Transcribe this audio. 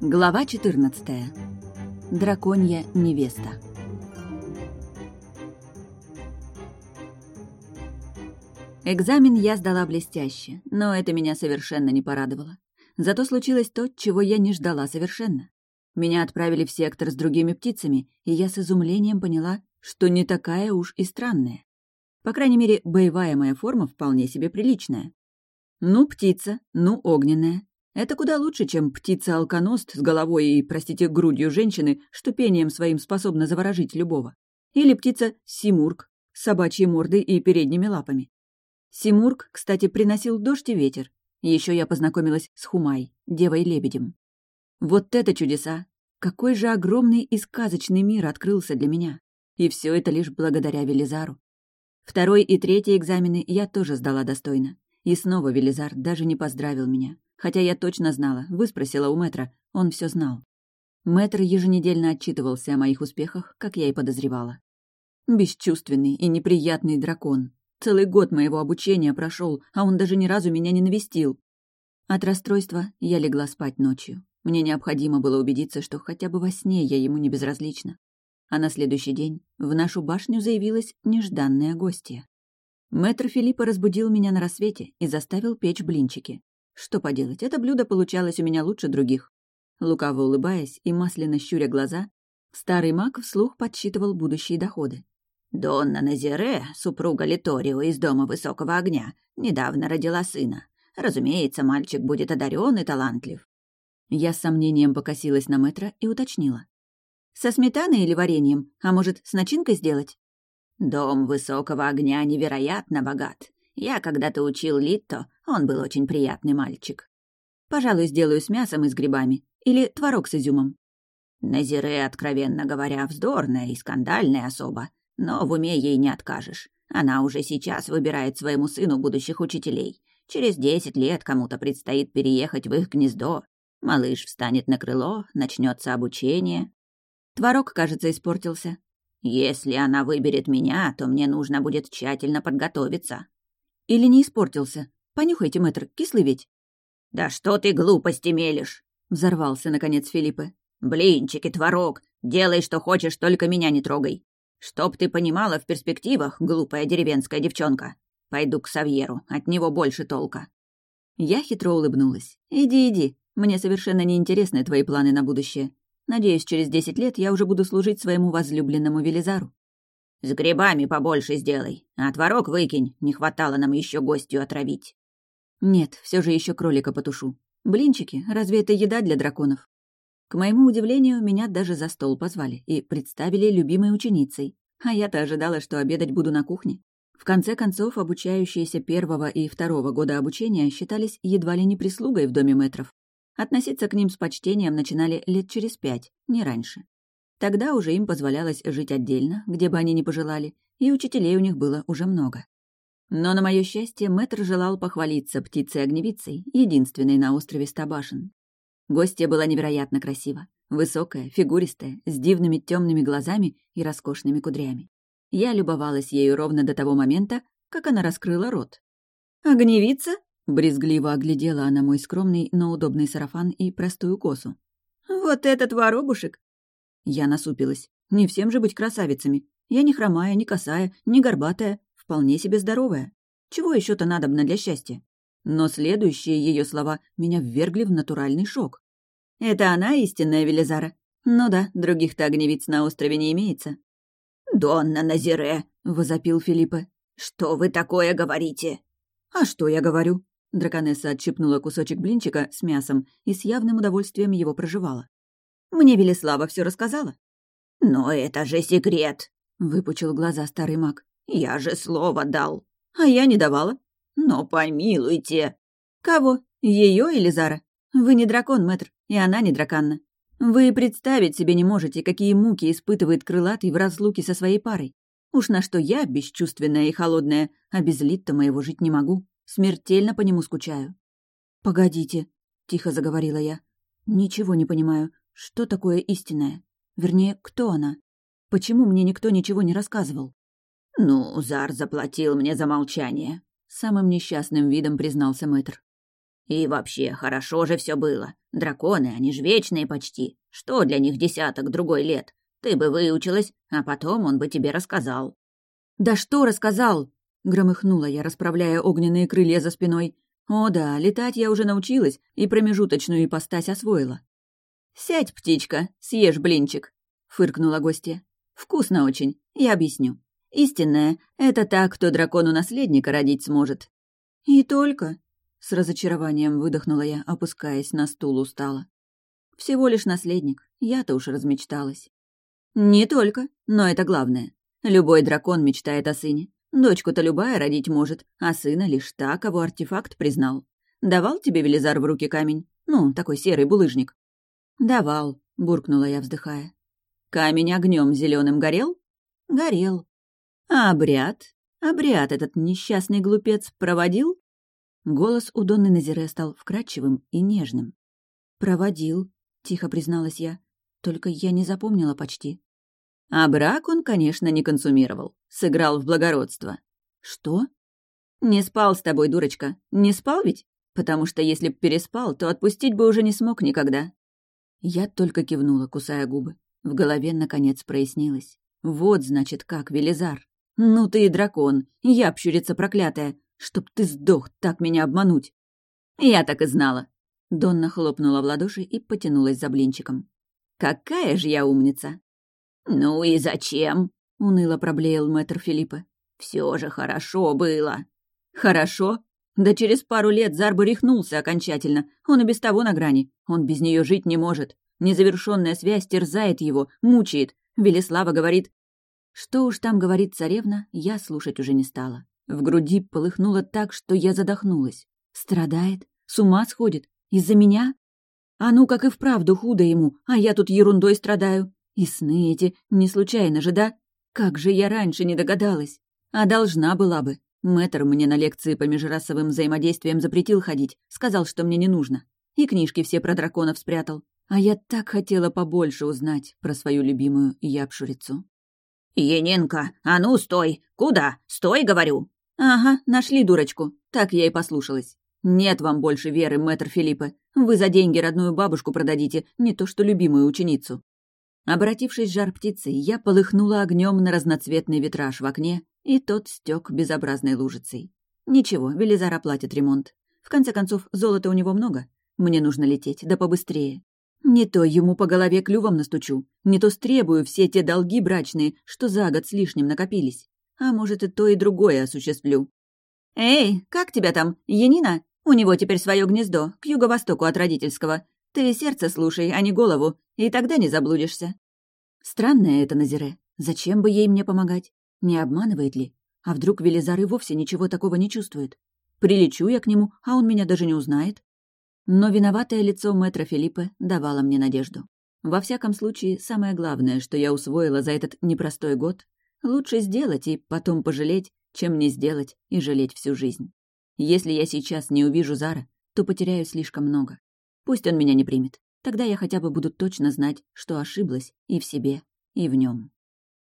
Глава 14. Драконья невеста. Экзамен я сдала блестяще, но это меня совершенно не порадовало. Зато случилось то, чего я не ждала совершенно. Меня отправили в сектор с другими птицами, и я с изумлением поняла, что не такая уж и странная. По крайней мере, боевая моя форма вполне себе приличная. Ну, птица, ну, огненная. Это куда лучше, чем птица-алконост с головой и, простите, грудью женщины, что пением своим способна заворожить любого. Или птица-симург с собачьей мордой и передними лапами. Симург, кстати, приносил дождь и ветер. Еще я познакомилась с Хумай, девой-лебедем. Вот это чудеса! Какой же огромный и сказочный мир открылся для меня. И все это лишь благодаря Велизару. Второй и третий экзамены я тоже сдала достойно. И снова Велизар даже не поздравил меня. Хотя я точно знала, выспросила у мэтра, он все знал. Мэтр еженедельно отчитывался о моих успехах, как я и подозревала. Бесчувственный и неприятный дракон. Целый год моего обучения прошел, а он даже ни разу меня не навестил. От расстройства я легла спать ночью. Мне необходимо было убедиться, что хотя бы во сне я ему не безразлична. А на следующий день в нашу башню заявилась нежданная гостья. Мэтр Филиппа разбудил меня на рассвете и заставил печь блинчики. Что поделать, это блюдо получалось у меня лучше других. Лукаво улыбаясь и масляно щуря глаза, старый маг вслух подсчитывал будущие доходы. Донна Назире, супруга Литорио из Дома Высокого Огня, недавно родила сына. Разумеется, мальчик будет одарен и талантлив. Я с сомнением покосилась на Мэтра и уточнила. «Со сметаной или вареньем? А может, с начинкой сделать?» «Дом Высокого Огня невероятно богат. Я когда-то учил Литто, он был очень приятный мальчик. Пожалуй, сделаю с мясом и с грибами. Или творог с изюмом». Назире, откровенно говоря, вздорная и скандальная особа. Но в уме ей не откажешь. Она уже сейчас выбирает своему сыну будущих учителей. Через десять лет кому-то предстоит переехать в их гнездо. Малыш встанет на крыло, начнется обучение. Творог, кажется, испортился. Если она выберет меня, то мне нужно будет тщательно подготовиться. Или не испортился. Понюхайте, мэтр, кислый ведь. Да что ты глупости мелешь? Взорвался, наконец, Филиппе. Блинчики, творог. Делай, что хочешь, только меня не трогай. «Чтоб ты понимала в перспективах, глупая деревенская девчонка. Пойду к Савьеру, от него больше толка». Я хитро улыбнулась. «Иди, иди. Мне совершенно не интересны твои планы на будущее. Надеюсь, через десять лет я уже буду служить своему возлюбленному Велизару». «С грибами побольше сделай, а творог выкинь, не хватало нам еще гостью отравить». «Нет, все же еще кролика потушу. Блинчики, разве это еда для драконов?» К моему удивлению, меня даже за стол позвали и представили любимой ученицей. А я-то ожидала, что обедать буду на кухне. В конце концов, обучающиеся первого и второго года обучения считались едва ли не прислугой в доме метров. Относиться к ним с почтением начинали лет через пять, не раньше. Тогда уже им позволялось жить отдельно, где бы они ни пожелали, и учителей у них было уже много. Но, на мое счастье, мэтр желал похвалиться птицей-огневицей, единственной на острове Стабашин. Гостья была невероятно красива. Высокая, фигуристая, с дивными темными глазами и роскошными кудрями. Я любовалась ею ровно до того момента, как она раскрыла рот. «Огневица?» — брезгливо оглядела она мой скромный, но удобный сарафан и простую косу. «Вот этот воробушек!» Я насупилась. Не всем же быть красавицами. Я не хромая, не косая, не горбатая, вполне себе здоровая. Чего еще то надобно для счастья? Но следующие ее слова меня ввергли в натуральный шок. «Это она истинная Велизара? Ну да, других-то огневиц на острове не имеется». «Донна Назире!» — возопил Филиппа. «Что вы такое говорите?» «А что я говорю?» Драконесса отщипнула кусочек блинчика с мясом и с явным удовольствием его проживала. «Мне Велислава все рассказала». «Но это же секрет!» — выпучил глаза старый маг. «Я же слово дал». «А я не давала. «Но помилуйте!» «Кого? Ее или Зара? Вы не дракон, мэтр, и она не драканна. Вы представить себе не можете, какие муки испытывает крылатый в разлуке со своей парой. Уж на что я, бесчувственная и холодная, а без Литта моего жить не могу. Смертельно по нему скучаю». «Погодите», — тихо заговорила я. «Ничего не понимаю. Что такое истинное? Вернее, кто она? Почему мне никто ничего не рассказывал?» «Ну, Зар заплатил мне за молчание. самым несчастным видом признался мэтр. «И вообще, хорошо же все было. Драконы, они ж вечные почти. Что для них десяток другой лет? Ты бы выучилась, а потом он бы тебе рассказал». «Да что рассказал?» — громыхнула я, расправляя огненные крылья за спиной. «О да, летать я уже научилась и промежуточную ипостась освоила». «Сядь, птичка, съешь блинчик», — фыркнула гостья. «Вкусно очень, я объясню. Истинная — это та, кто дракону наследника родить сможет». «И только?» — с разочарованием выдохнула я, опускаясь на стул устала. «Всего лишь наследник, я-то уж размечталась». «Не только, но это главное. Любой дракон мечтает о сыне. Дочку-то любая родить может, а сына лишь та, кого артефакт признал. Давал тебе Велизар в руки камень? Ну, такой серый булыжник». «Давал», — буркнула я, вздыхая. «Камень огнем зеленым горел?» «Горел». «А обряд? Обряд этот несчастный глупец проводил?» Голос у Донны Назире стал вкрадчивым и нежным. «Проводил», — тихо призналась я. «Только я не запомнила почти». А брак он, конечно, не консумировал. Сыграл в благородство. Что? Не спал с тобой, дурочка. Не спал ведь? Потому что если б переспал, то отпустить бы уже не смог никогда. Я только кивнула, кусая губы. В голове, наконец, прояснилось. Вот, значит, как, Велизар. Ну ты и дракон, япщурица проклятая. Чтоб ты сдох, так меня обмануть. Я так и знала. Донна хлопнула в ладоши и потянулась за блинчиком. «Какая же я умница!» «Ну и зачем?» — уныло проблеял мэтр Филиппа. «Все же хорошо было». «Хорошо? Да через пару лет Зарбо рехнулся окончательно. Он и без того на грани. Он без нее жить не может. Незавершенная связь терзает его, мучает. Велеслава говорит... Что уж там говорит царевна, я слушать уже не стала. В груди полыхнуло так, что я задохнулась. Страдает? С ума сходит? Из-за меня? А ну, как и вправду худо ему, а я тут ерундой страдаю. И сны эти, не случайно же, да? Как же я раньше не догадалась? А должна была бы. Мэтр мне на лекции по межрасовым взаимодействиям запретил ходить, сказал, что мне не нужно. И книжки все про драконов спрятал. А я так хотела побольше узнать про свою любимую япшурицу. «Ененка, а ну стой! Куда? Стой, говорю!» «Ага, нашли дурочку. Так я и послушалась. Нет вам больше веры, мэтр Филиппа. Вы за деньги родную бабушку продадите, не то что любимую ученицу. Обратившись жар птицей, я полыхнула огнем на разноцветный витраж в окне, и тот стек безобразной лужицей. Ничего, Велизар оплатит ремонт. В конце концов, золота у него много. Мне нужно лететь, да побыстрее. Не то ему по голове клювом настучу, не то стребую все те долги брачные, что за год с лишним накопились. А может, и то, и другое осуществлю. «Эй, как тебя там, Янина? У него теперь свое гнездо, к юго-востоку от родительского. Ты сердце слушай, а не голову, и тогда не заблудишься. Странное это Назире. Зачем бы ей мне помогать? Не обманывает ли? А вдруг Велизар и вовсе ничего такого не чувствует? Прилечу я к нему, а он меня даже не узнает. Но виноватое лицо мэтра Филиппа давало мне надежду. Во всяком случае, самое главное, что я усвоила за этот непростой год, лучше сделать и потом пожалеть, чем не сделать и жалеть всю жизнь. Если я сейчас не увижу Зара, то потеряю слишком много. Пусть он меня не примет. Тогда я хотя бы буду точно знать, что ошиблась и в себе, и в нем.